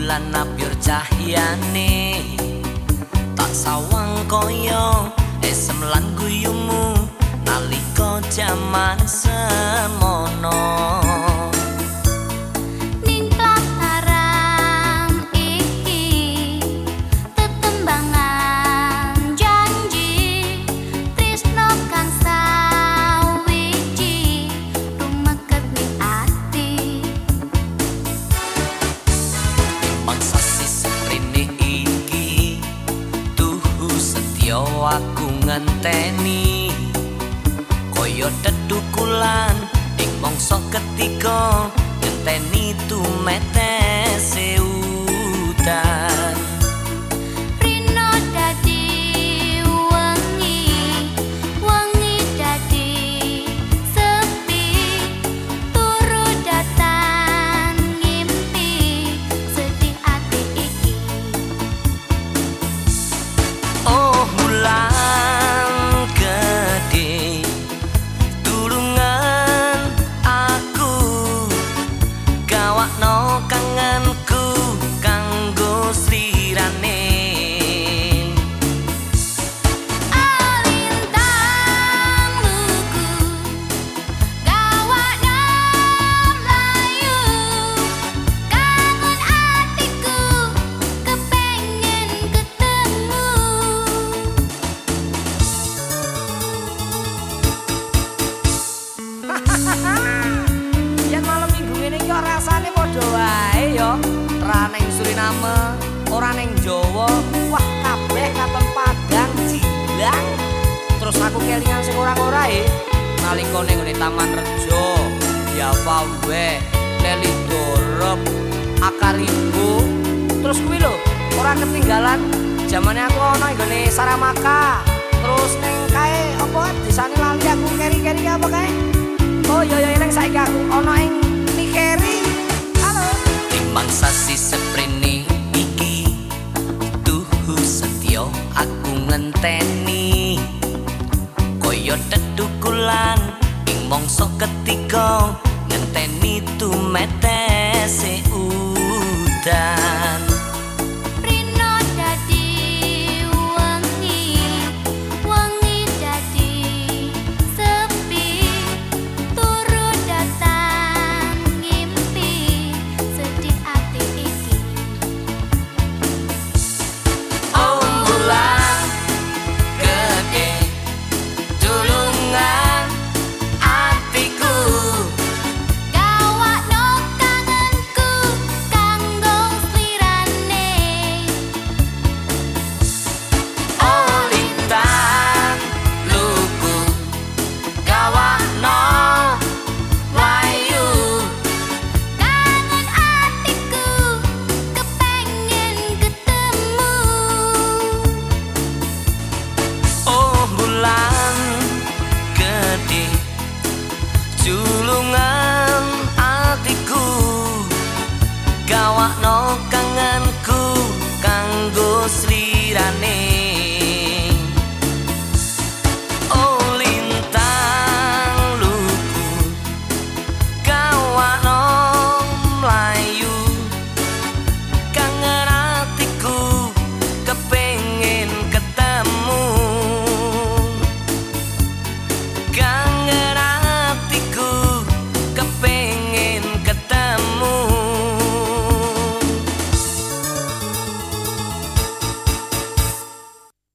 bulan napir cahyane tak sawang koyo esem lan guyumu nalika jaman semono aku ngenteni koyo tedukulan ing mangsa ketiga ngenteni tumete Suriname, ora ning Jawa, wah kabeh katon Padang jilang. Terus aku kelingan sing ora-ora e, nalika ning Taman Rejo, ya wae, Leli Dorop, Akaribu. Terus kuwi lho, ora ketinggalan zamane aku ana nggone Saramaka. Terus ning kae apa desane lali aku keri-keri apa kae? Oh iya iya ning saiki aku ana ing ngenteni koyo tetukulan ing mangsa ketiga ngenteni tumete slirane